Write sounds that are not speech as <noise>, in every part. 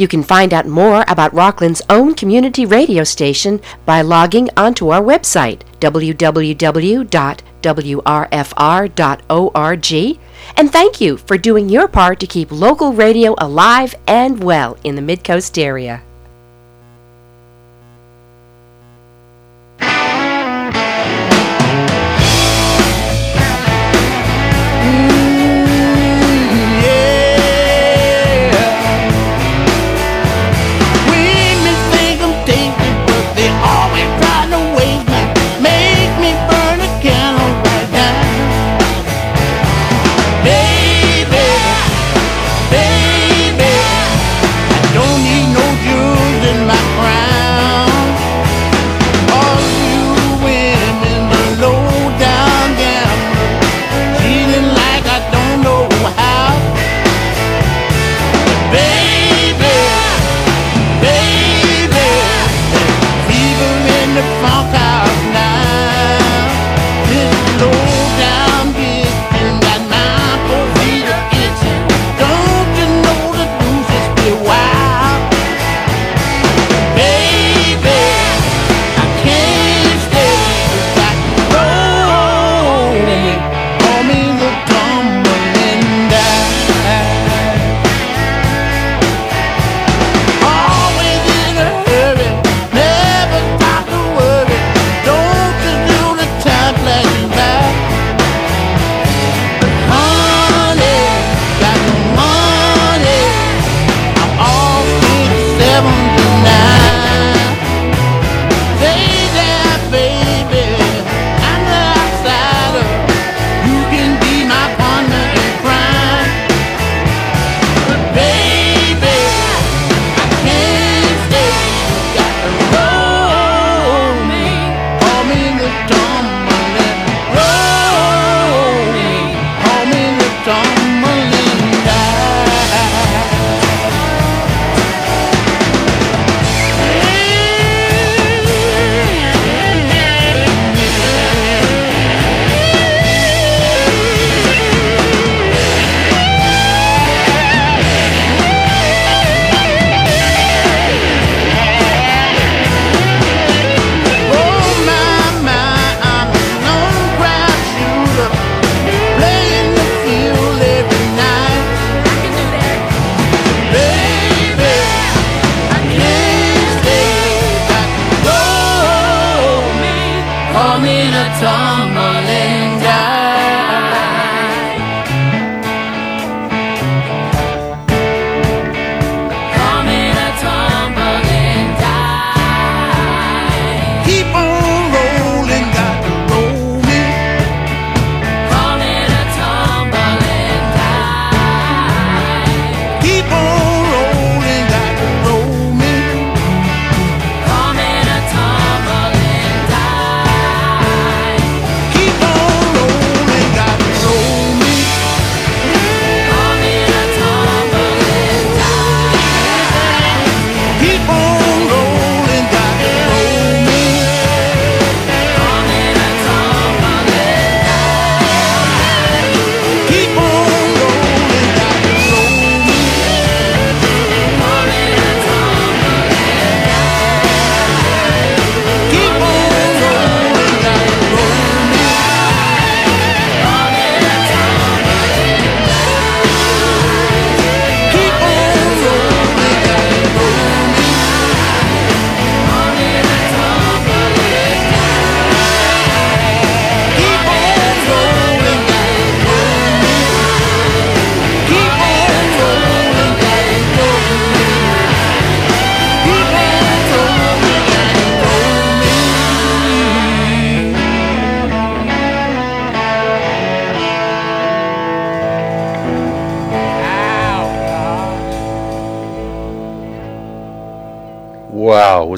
You can find out more about Rockland's own community radio station by logging onto our website, www.wrfr.org. And thank you for doing your part to keep local radio alive and well in the Midcoast area.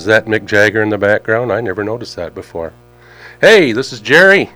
Was that Mick Jagger in the background? I never noticed that before. Hey, this is Jerry.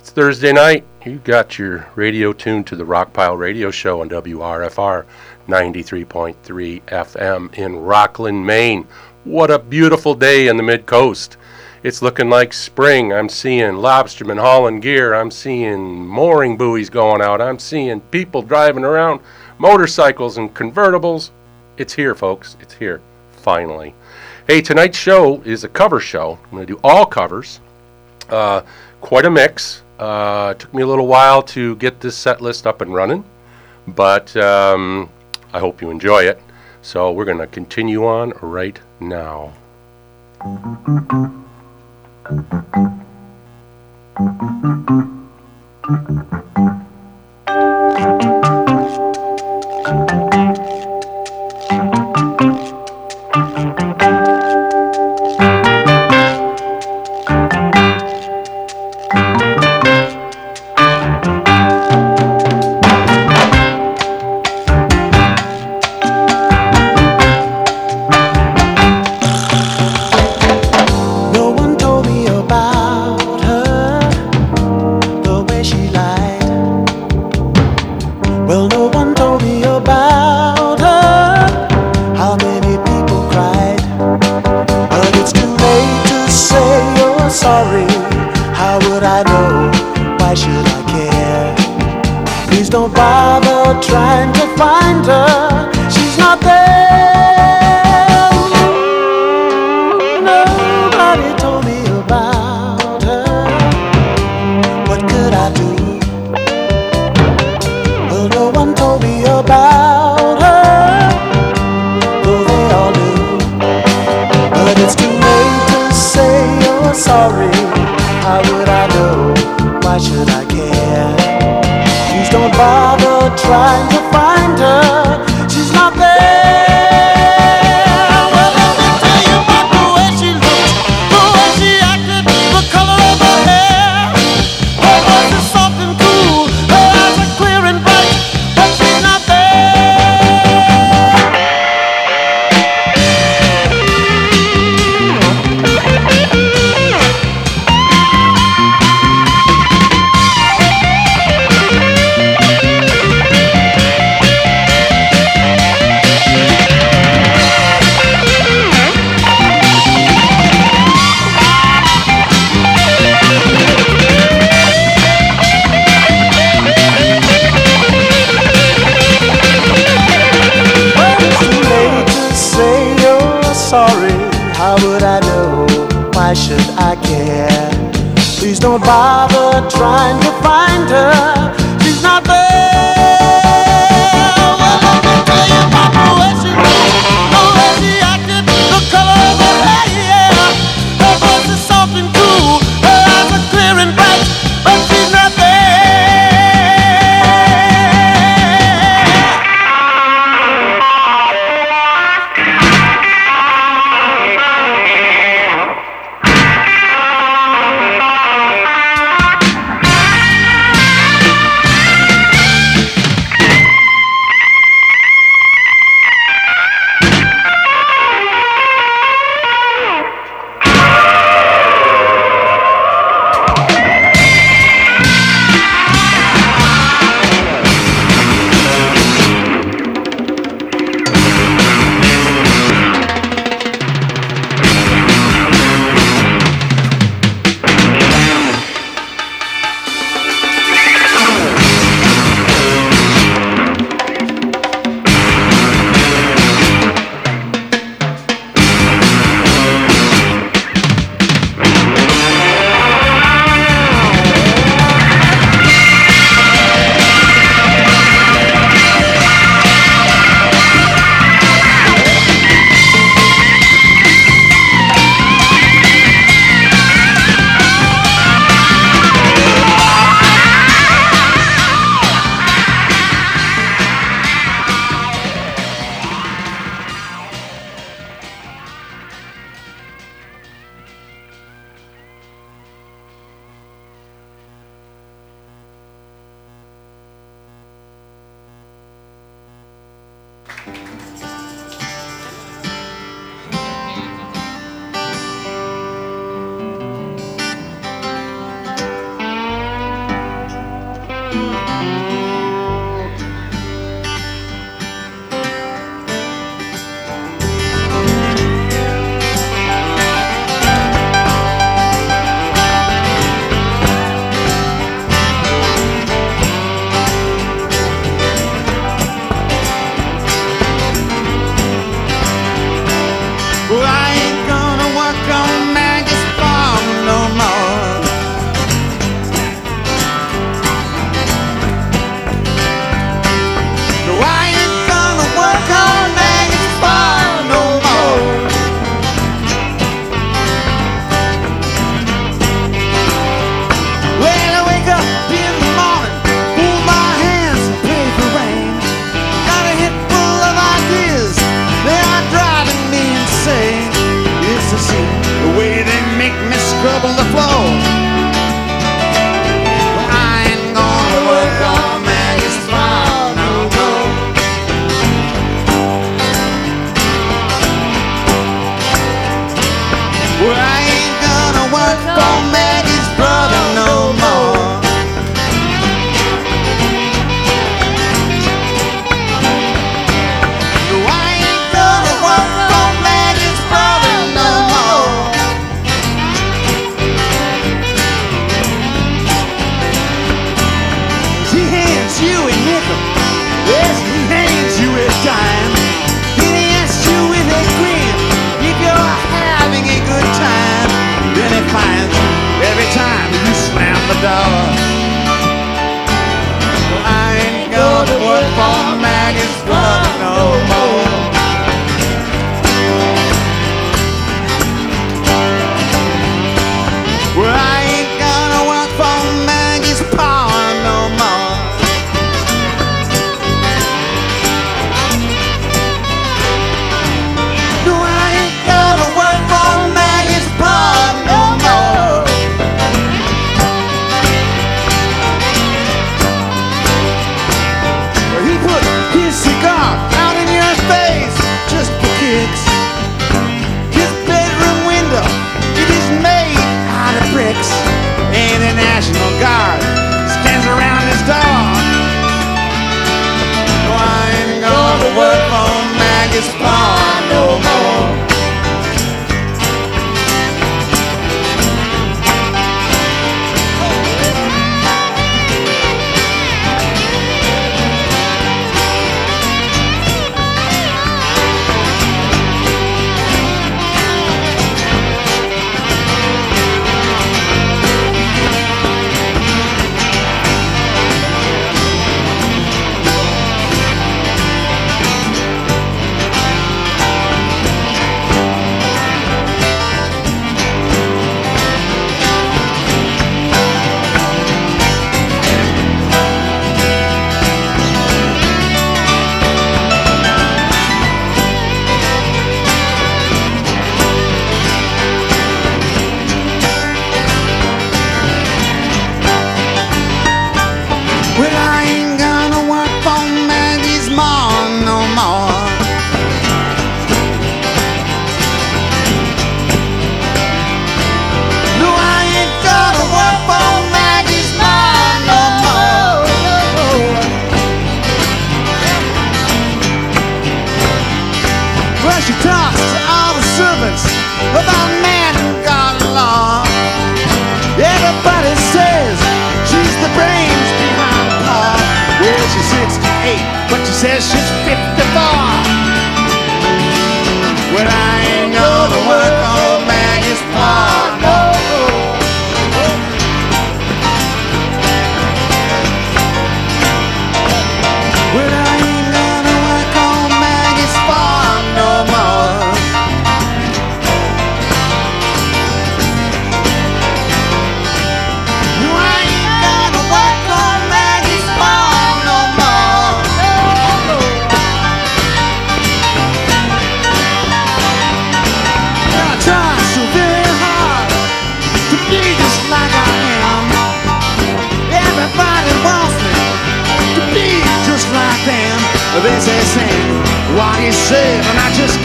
It's Thursday night. You got your radio tuned to the Rockpile Radio Show on WRFR 93.3 FM in Rockland, Maine. What a beautiful day in the mid coast. It's looking like spring. I'm seeing lobstermen hauling gear. I'm seeing mooring buoys going out. I'm seeing people driving around motorcycles and convertibles. It's here, folks. It's here. Finally. Hey, tonight's show is a cover show. I'm going to do all covers. Uh, quite a mix. Uh, took me a little while to get this set list up and running, but um, I hope you enjoy it. So we're going to continue on right now.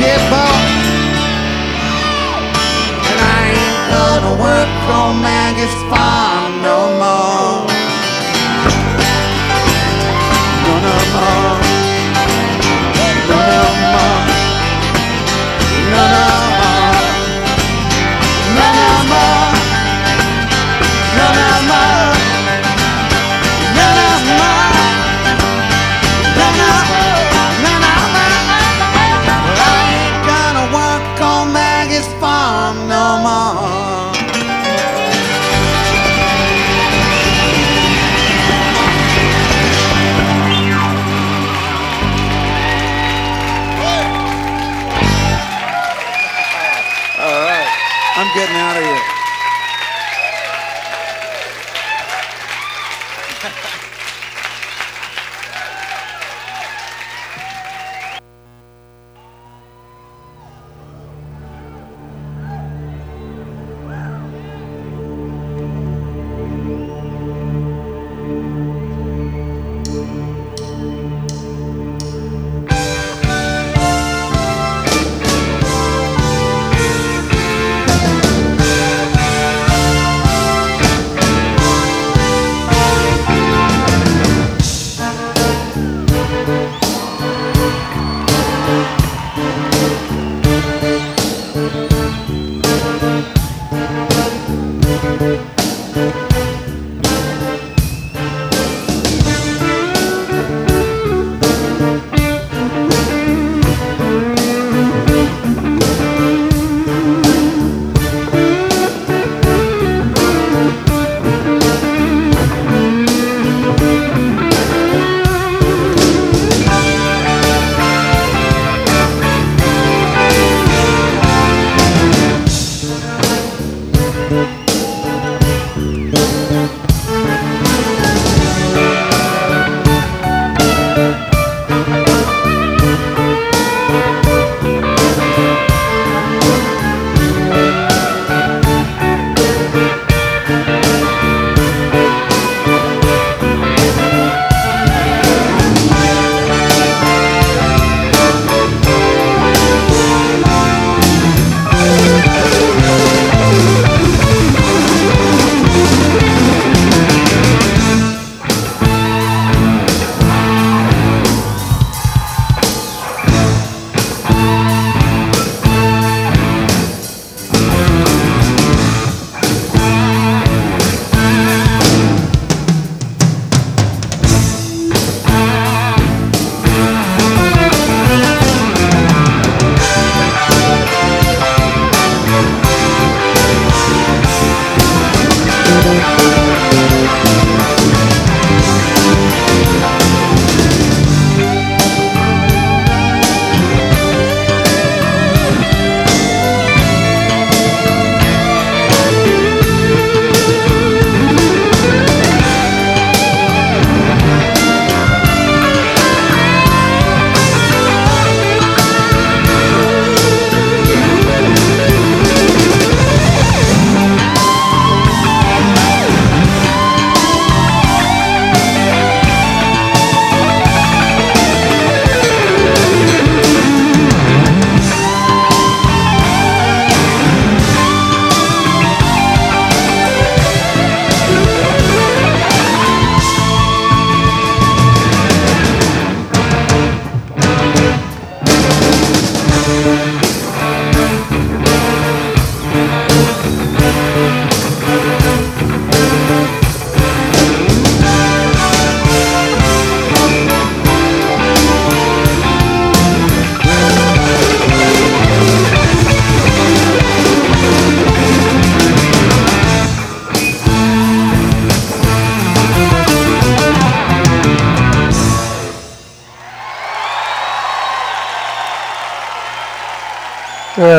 I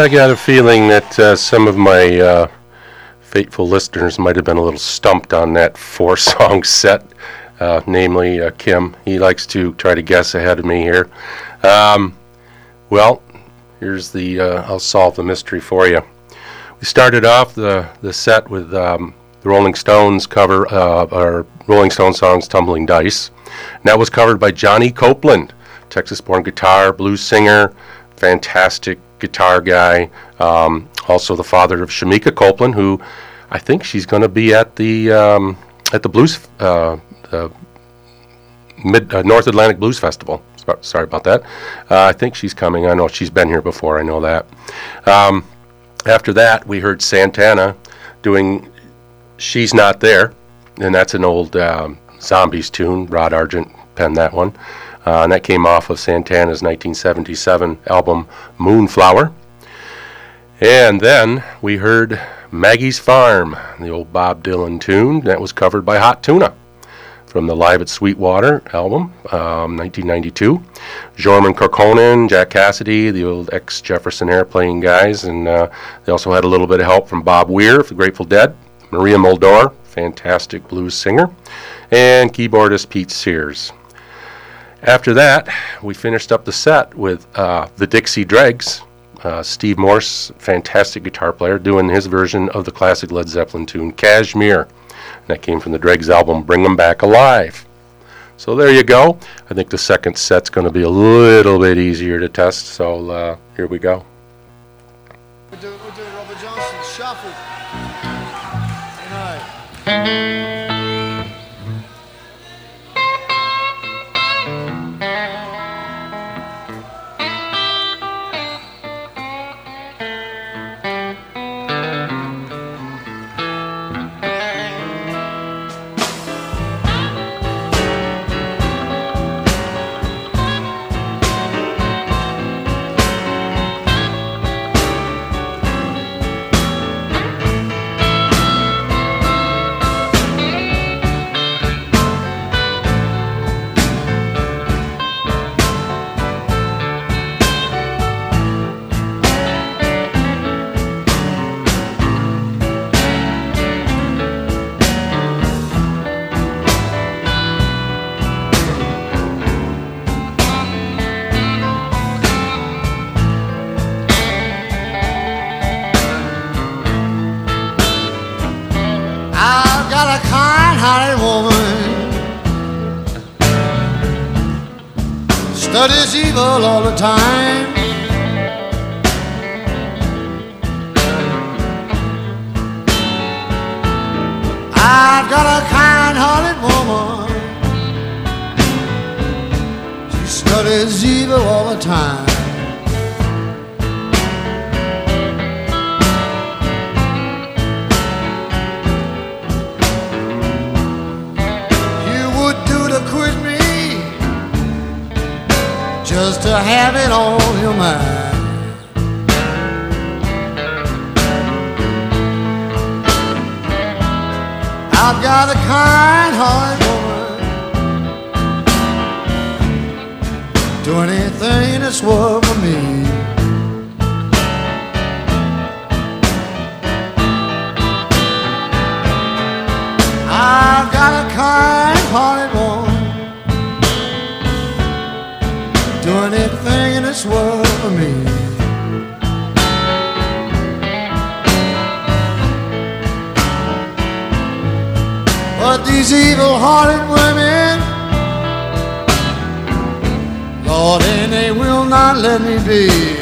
I got a feeling that uh, some of my uh, faithful listeners might have been a little stumped on that four song <laughs> set, uh, namely Kim. He likes to try to guess ahead of me here. Um, well, here's the, I'll solve the mystery for you. We started off the, the set with um, the Rolling Stones cover, our Rolling Stone songs Tumbling Dice. And that was covered by Johnny Copeland, Texas born guitar, blues singer, fantastic guitar guy. Um, also the father of Shemekia Copeland, who I think she's going to be at the um, at the blues uh, the Mid uh, North Atlantic Blues Festival. Sorry about that. Uh, I think she's coming. I know she's been here before. I know that. Um, after that, we heard Santana doing "She's Not There," and that's an old Zombies tune. Rod Argent penned that one, uh, and that came off of Santana's 1977 album "Moonflower." And then we heard Maggie's Farm, the old Bob Dylan tune that was covered by Hot Tuna from the Live at Sweetwater album, um, 1992. Jorma Kaukonen, Jack Casady, the old ex Jefferson Airplane guys, and uh, they also had a little bit of help from Bob Weir of the Grateful Dead, Maria Muldaur, fantastic blues singer, and keyboardist Pete Sears. After that, we finished up the set with uh, the Dixie Dregs. Uh, Steve Morse, fantastic guitar player, doing his version of the classic Led Zeppelin tune Kashmir. That came from the Dregs album Bring 'em Back Alive. So there you go. I think the second set's going to be a little bit easier to test. So uh, here we go. We're we're Robert Johnson shuffle. Studies evil all the time. I've got a kind-hearted woman. She studies evil all the time to have it on your mind. I've got a kind-hearted woman, do anything in this world for me. This me. But these evil-hearted women Lord, and they will not let me be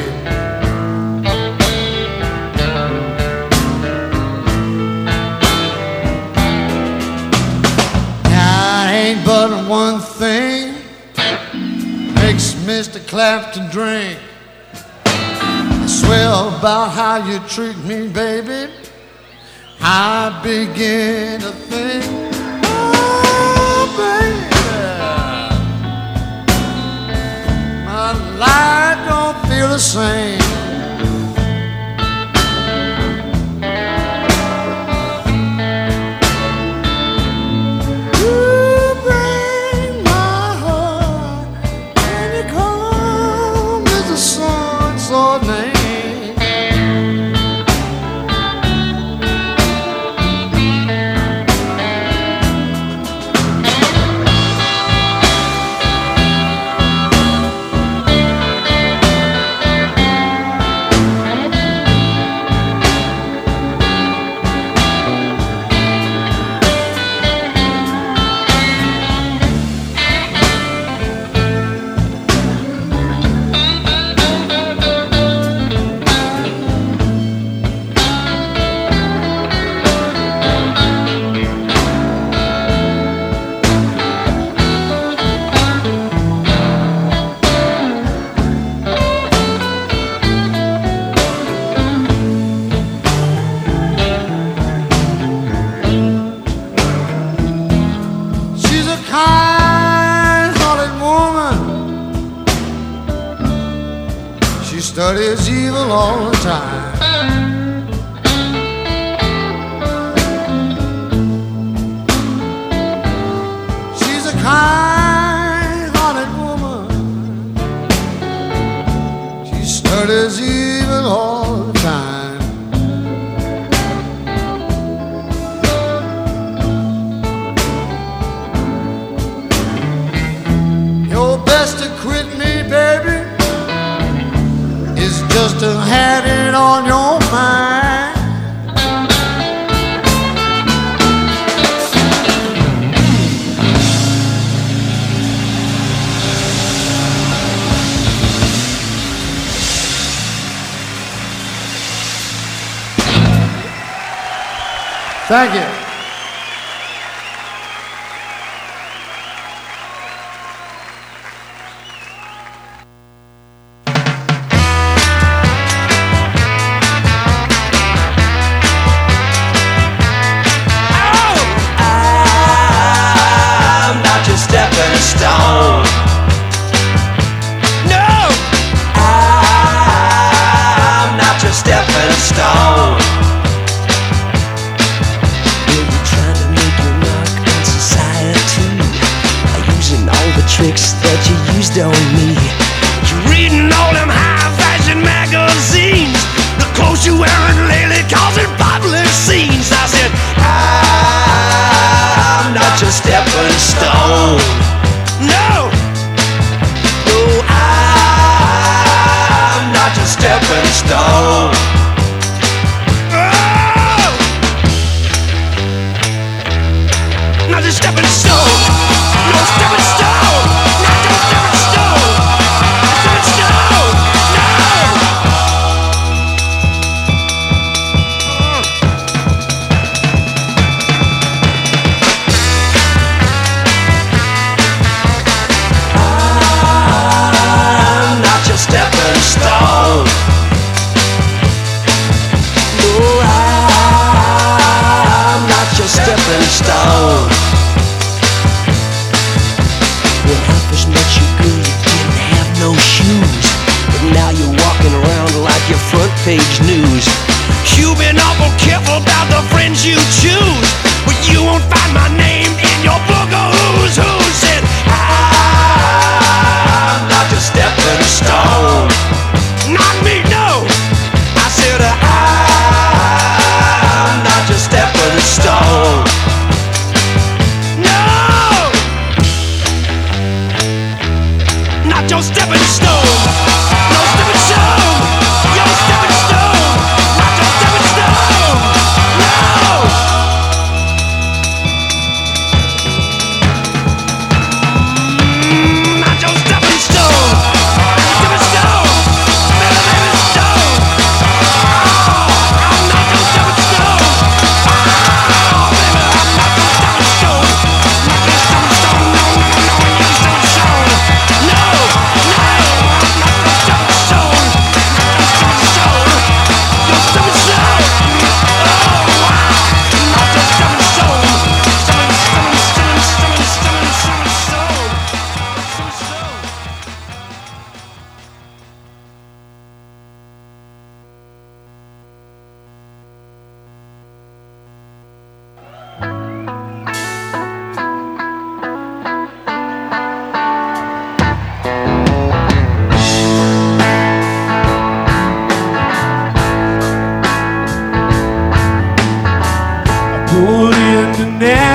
Mr. Clapton drink. I swear about how you treat me, baby. I begin to think, oh, baby, my life don't feel the same. must have had it on your mind. Thank you.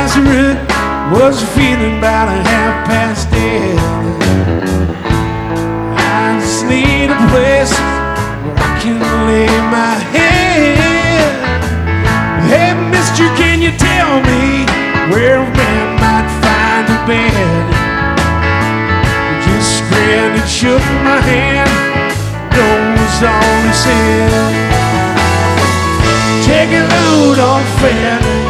Nazareth was feeling about a half past dead. I just need a place where I can lay my head. Hey, mister, can you tell me where a man might find a bed? Just grinned and shook my hand. No was all he said. Take a load on friend.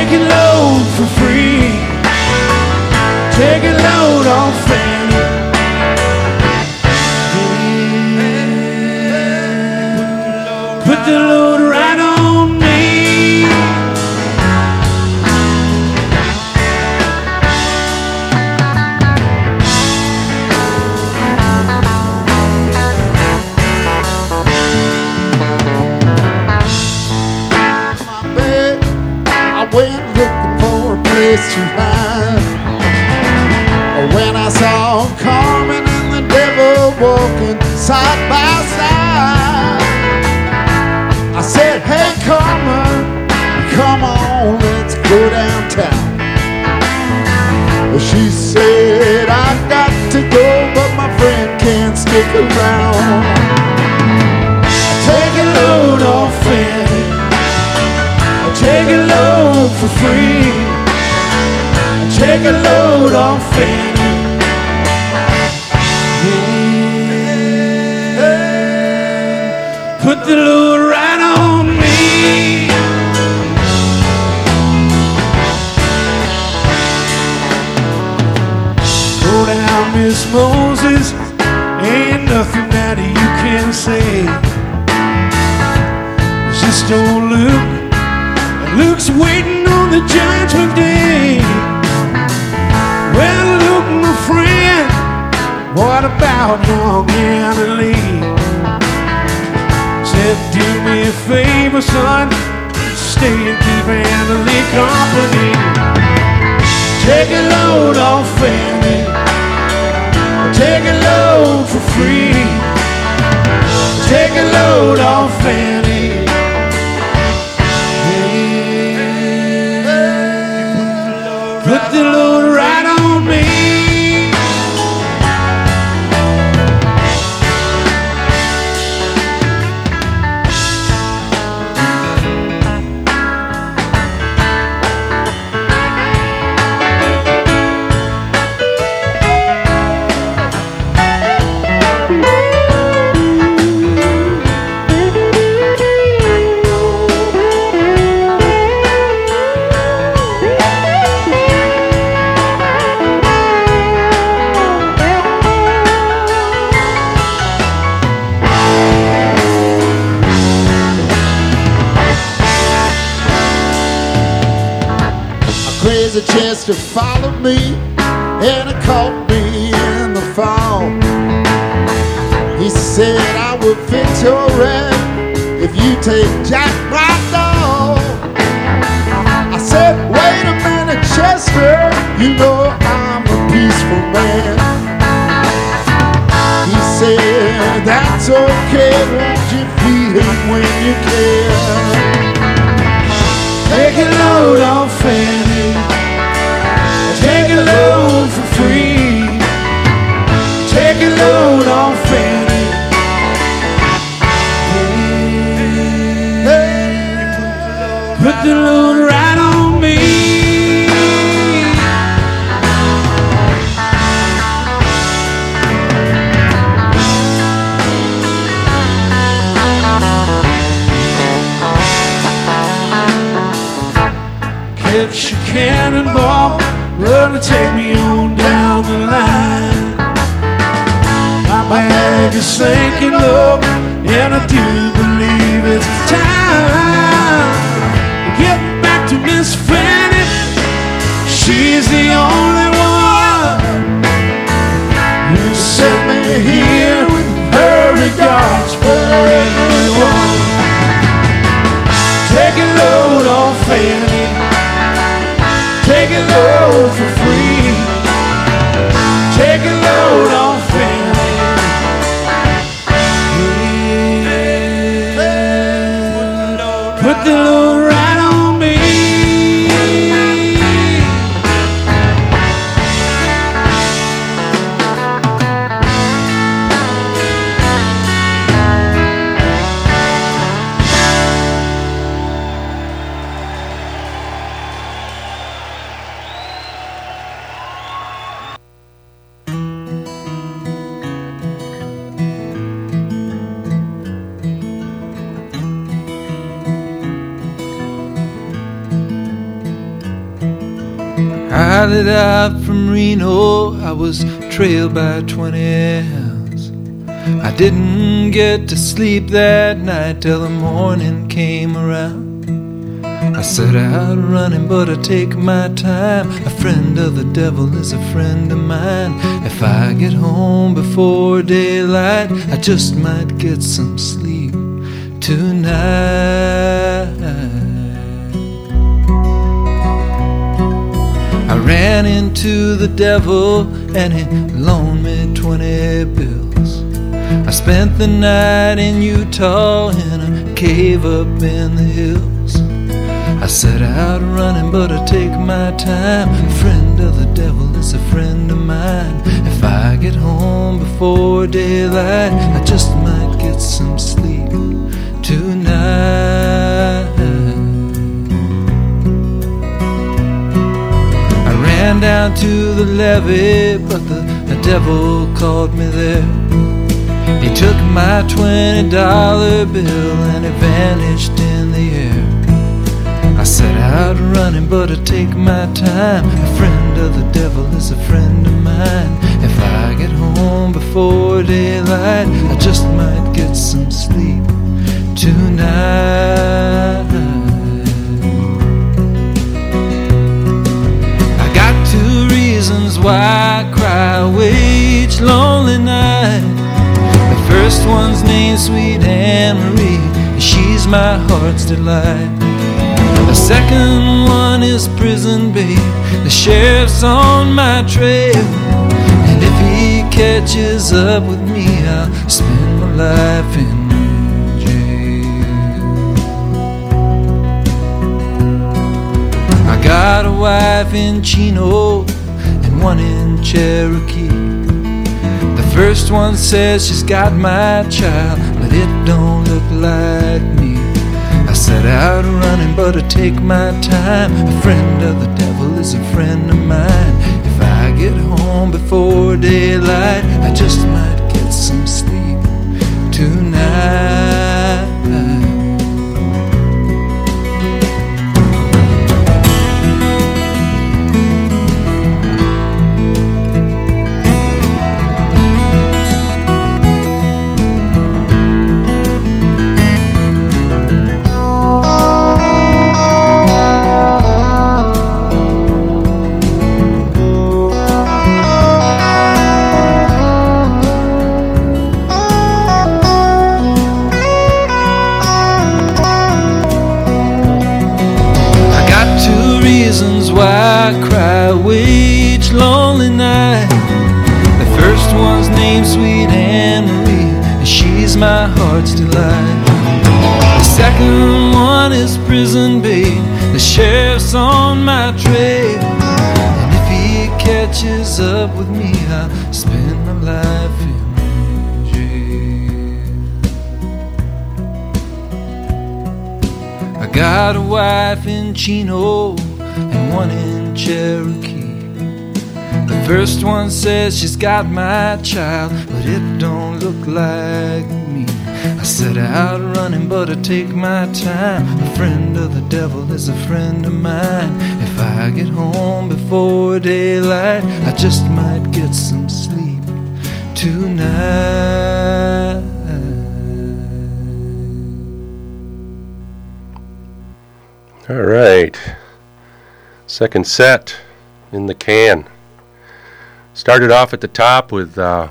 Take a load for free. Take a load on faith. Yeah. Put the load. Place to hide. When I saw Carmen and the devil walking side by side, I said, Hey Carmen, come on, let's go downtown. She said, I've got to go, but my friend can't stick around. Take a load off Fanny. Take a load for free. Take a load off Fanny. Yeah. Put the load right on me. Go down, Miss Moses. Ain't nothing that you can say. Just old Luke. Luke's waiting on the judgment day. What about young Anna Lee? Said, do me a favor, son. Stay and keep Anna Lee company. Take a load off Fanny. Take a load for free. Take a load off Fanny. Put the load chance to follow me, and it caught me in the fall. He said, I will fix your rent if you take Jack my dog. I said, wait a minute, Chester, you know I'm a peaceful man. He said, that's okay, won't you feed him when you can? Take a load off gonna take me on down the line. My bag is sinking low, and I do believe it's time to get back to Miss Fanny. She's the only one who sent me here with her regards for everyone. Take a load off Fanny. A for free. Lit out from Reno, I was trailed by 20 hounds. I didn't get to sleep that night till the morning came around. I set out running, but I take my time. A friend of the devil is a friend of mine. If I get home before daylight, I just might get some sleep tonight. Ran into the devil and he loaned me 20 bills. I spent the night in Utah in a cave up in the hills. I set out running, but I take my time. A friend of the devil is a friend of mine. If I get home before daylight, I just might get some sleep ran down to the levee, but the, the devil called me there. He took my twenty dollar bill and it vanished in the air. I set out running, but I take my time. A friend of the devil is a friend of mine. If I get home before daylight, I just might get some sleep tonight. Two reasons why I cry each lonely night. The first one's named Sweet Anne Marie, and she's my heart's delight. The second one is Prison Babe, the sheriff's on my trail. And if he catches up with me, I'll spend my life in got a wife in Chino and one in Cherokee. The first one says she's got my child, but it don't look like me. I set out running, but I take my time. A friend of the devil is a friend of mine. If I get home before daylight, I just might get some sleep tonight. I got a wife in Chino and one in Cherokee. The first one says she's got my child, but it don't look like me. I set out running, but I take my time. A friend of the devil is a friend of mine. If I get home before daylight, I just might get some sleep tonight. All right. Second set in the can. Started off at the top with uh,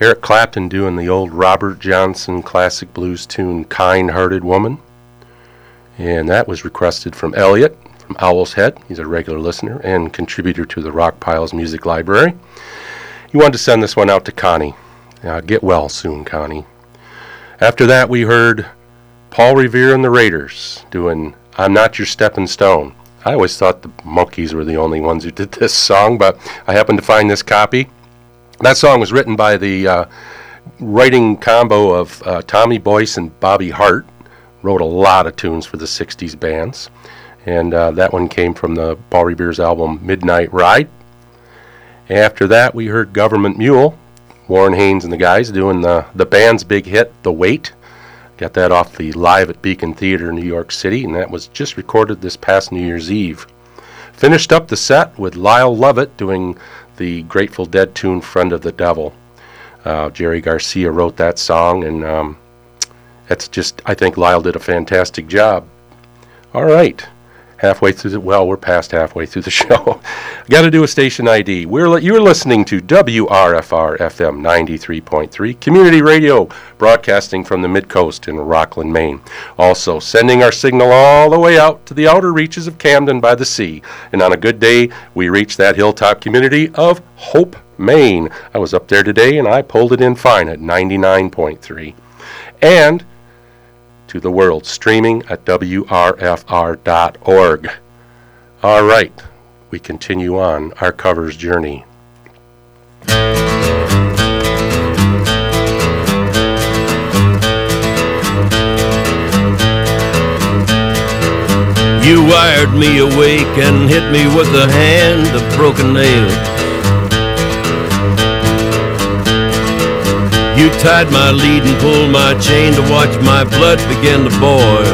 Eric Clapton doing the old Robert Johnson classic blues tune, Kind Hearted Woman. And that was requested from Elliot from Owl's Head. He's a regular listener and contributor to the Rockpile's Music Library. He wanted to send this one out to Connie. Uh, get well soon, Connie. After that, we heard Paul Revere and the Raiders doing I'm Not Your Stepping Stone. I always thought the Monkees were the only ones who did <laughs> this song, but I happened to find this copy. That song was written by the uh, writing combo of uh, Tommy Boyce and Bobby Hart. Wrote a lot of tunes for the 60s bands. And uh, that one came from the Paul Revere's album Midnight Ride. After that, we heard Government Mule, Warren Haynes and the guys doing the, the band's big hit, The Weight. Got that off the Live at Beacon Theater in New York City, and that was just recorded this past New Year's Eve. Finished up the set with Lyle Lovett doing the Grateful Dead tune Friend of the Devil. Uh, Jerry Garcia wrote that song, and um, that's just, I think Lyle did a fantastic job. All right. Halfway through the well, we're past halfway through the <laughs> show. Got to do a station ID. We're li- you're listening to WRFR FM 93.3 Community Radio, broadcasting from the Mid Coast in Rockland, Maine. Also sending our signal all the way out to the outer reaches of Camden by the sea. And on a good day, we reach that hilltop community of Hope, Maine. I was up there today and I pulled it in fine at 99.3. And to the world, streaming at WRFR.org. All right, we continue on our covers journey. You wired me awake and hit me with a hand of broken nails. You tied my lead and pulled my chain to watch my blood begin to boil.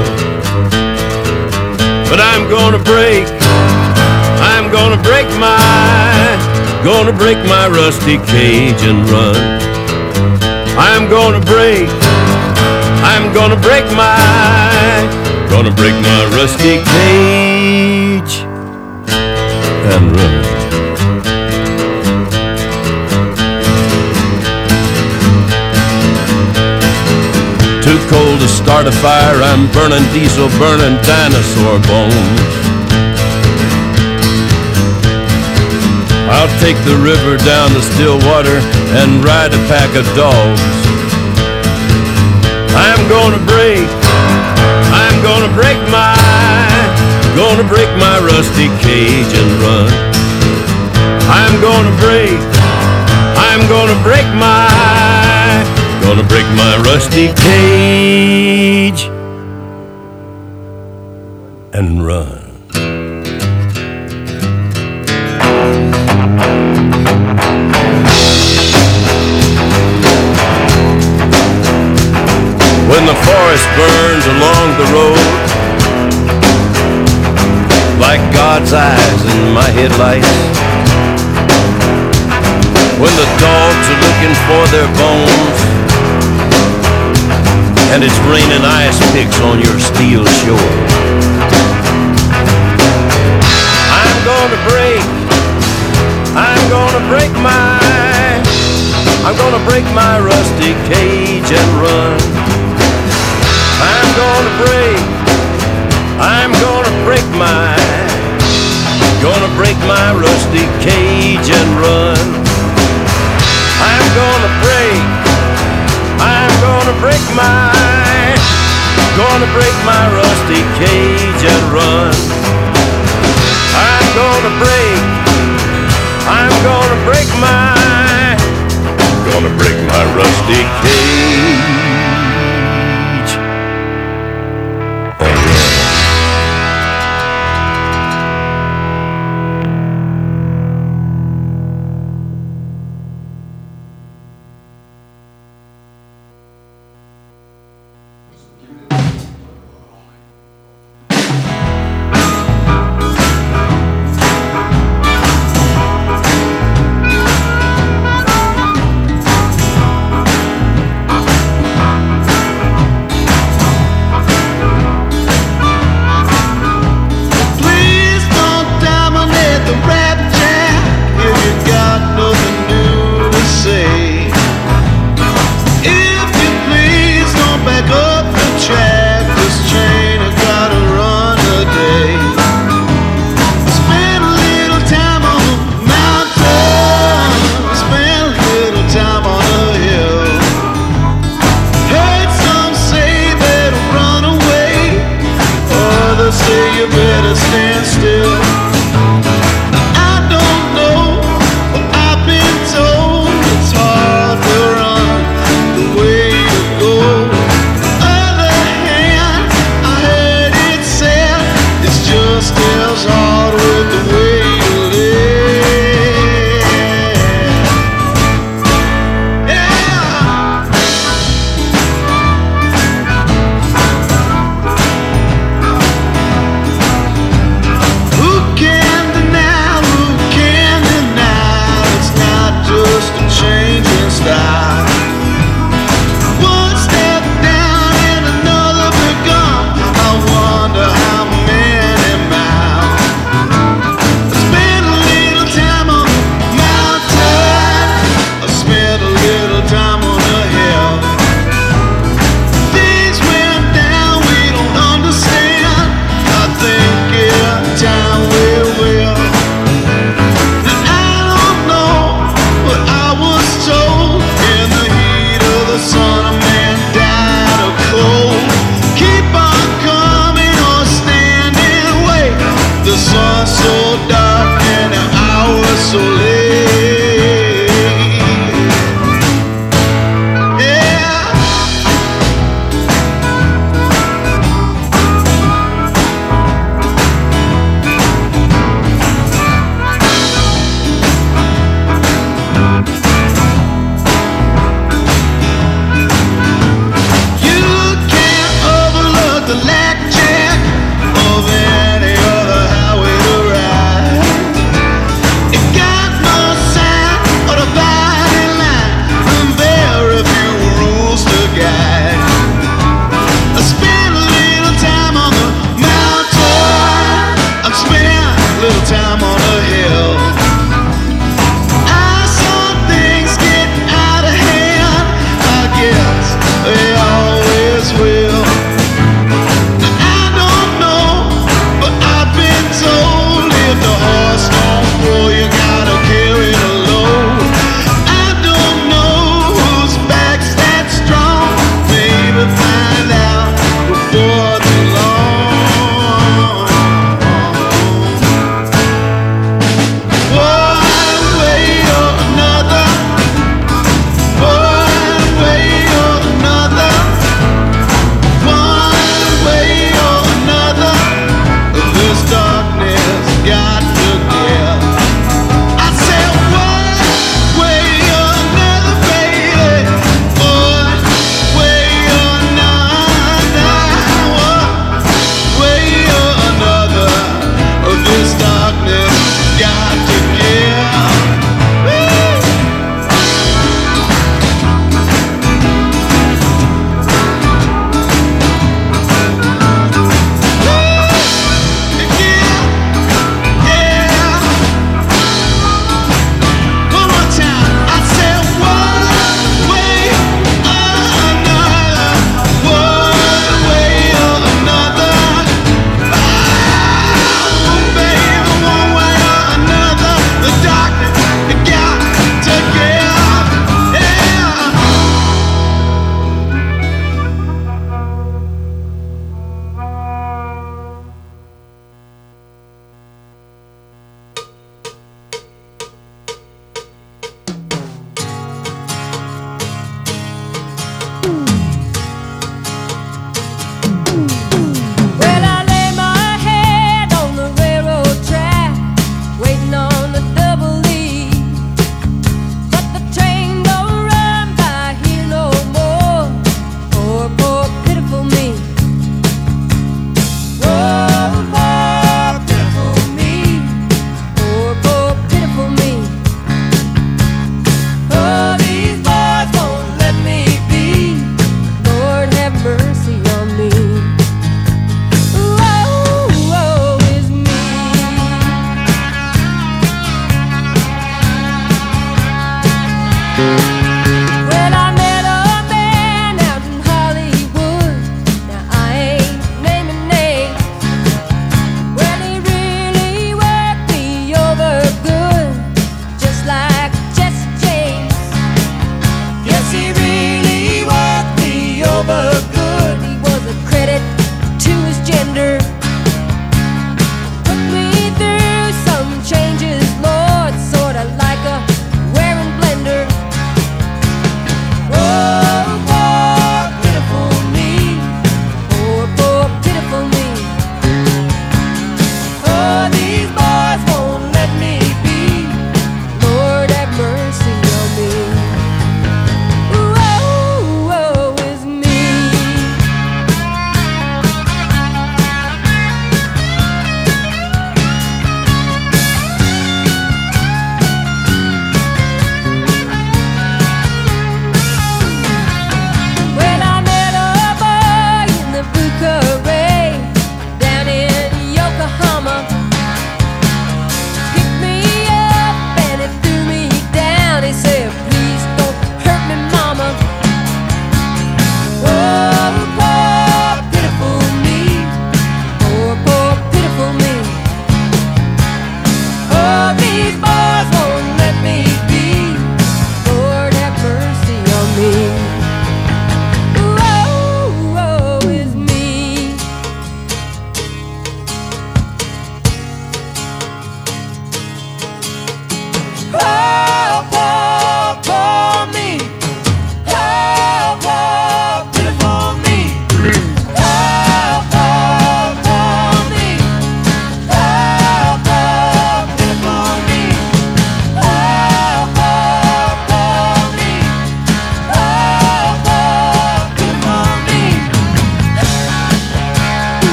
But I'm gonna break, I'm gonna break my, gonna break my rusty cage and run. I'm gonna break, I'm gonna break my, gonna break my rusty cage and run. Too cold to start a fire, I'm burning diesel, burning dinosaur bones. I'll take the river down to Stillwater and ride a pack of dogs. I'm gonna break, I'm gonna break my, gonna break my rusty cage and run. I'm gonna break, I'm gonna break my, my rusty cage and run. When the forest burns along the road Like God's eyes in my headlights When the dogs are looking for their bones And it's raining ice picks on your steel shore I'm gonna break I'm gonna break my I'm gonna break my rusty cage and run I'm gonna break, I'm gonna break my, gonna break my rusty cage and run. I'm gonna break, I'm gonna break my, gonna break my rusty cage and run. I'm gonna break, I'm gonna break my, gonna break my rusty cage.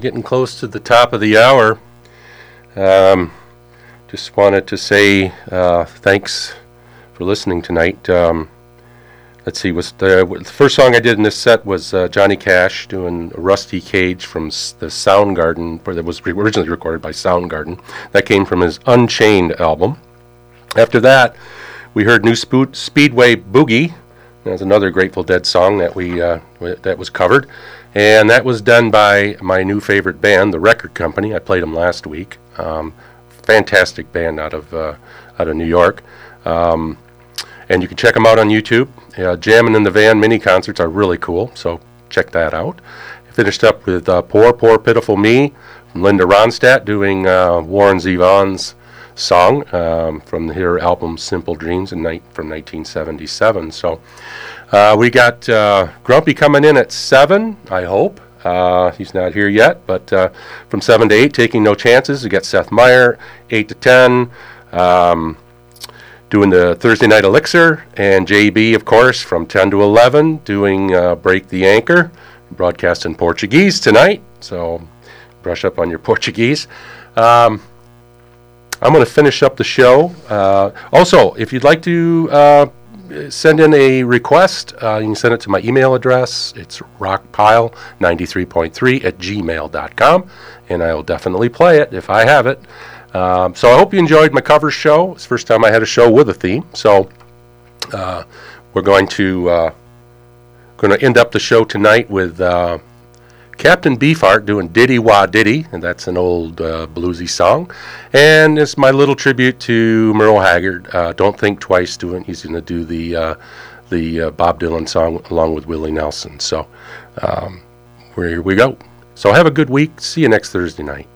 Getting close to the top of the hour. Um, just wanted to say uh, thanks for listening tonight. Um, let's see, was the, the first song I did in this set was uh, Johnny Cash doing Rusty Cage from the Soundgarden, that was originally recorded by Soundgarden. That came from his Unchained album. After that, we heard New Speedway Boogie. That's another Grateful Dead song that we uh, that was covered, and that was done by my new favorite band, the Record Company. I played them last week. Um, fantastic band out of uh, out of New York, um, and you can check them out on YouTube. Uh, Jamming in the Van mini concerts are really cool, so check that out. Finished up with uh, Poor Poor Pitiful Me from Linda Ronstadt doing Warren Zevon's song um, from her album Simple Dreams in from 1977. So uh, we got uh, Grumpy coming in at 7, I hope. Uh, he's not here yet, but uh, from 7 to 8, taking no chances. We got Seth Meyer, 8 to 10. Um, doing the Thursday Night Elixir, and JB, of course, from 10 to 11, doing Break the Anchor, broadcast in Portuguese tonight. So brush up on your <laughs> Portuguese. Um, I'm going to finish up the show. Also, if you'd like to send in a request, uh, you can send it to my email address. It's rockpile93.3 at gmail.com, and I will definitely play it if I have it. Um, so I hope you enjoyed my cover show. It's the first time I had a show with a theme. So uh, we're going to uh, going to end up the show tonight with Captain Beefheart doing Diddy Wah Diddy, and that's an old uh, bluesy song. And it's my little tribute to Merle Haggard. Uh, Don't think twice. Doing he's going to do the uh, the uh, Bob Dylan song along with Willie Nelson. So um, here we go. So have a good week. See you next Thursday night.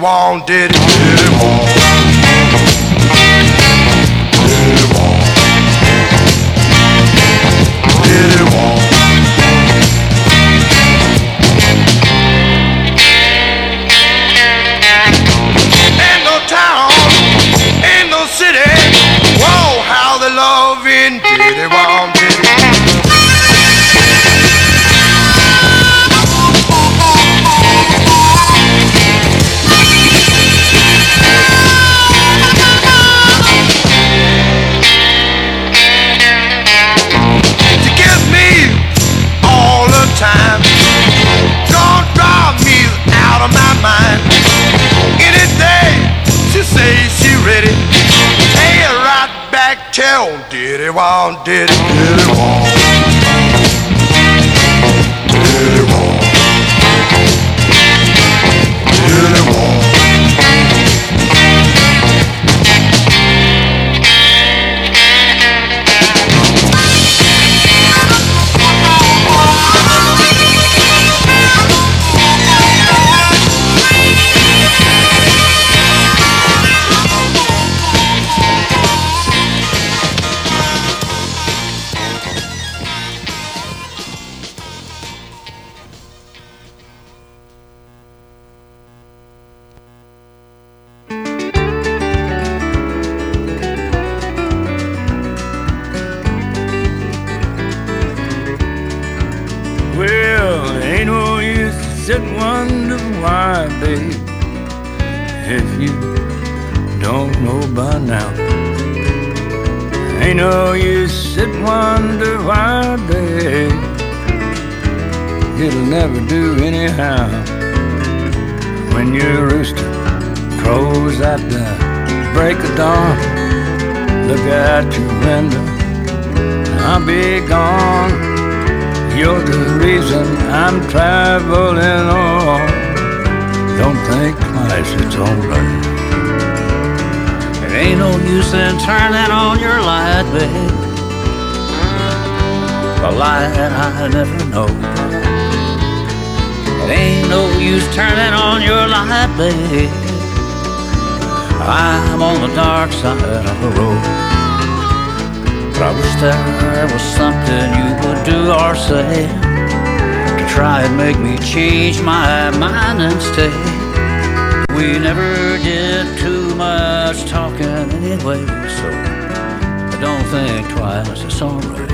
Wong, Diddy, Diddy Wong. Diddy diddy Ain't no use to sit and wonder why, babe, if you don't know by now. Ain't no use to sit and wonder why, babe, it'll never do anyhow. When your rooster crows at the break of dawn, look out your window, I'll be gone. You're the reason I'm traveling on. Don't think twice, it's alright. There ain't no use in turning on your light, babe. A light I never know. It ain't no use turning on your light, babe. I'm on the dark side of the road. I wish there was something you would do or say to try and make me change my mind and stay. We never did too much talking anyway, so I don't think twice, it's alright.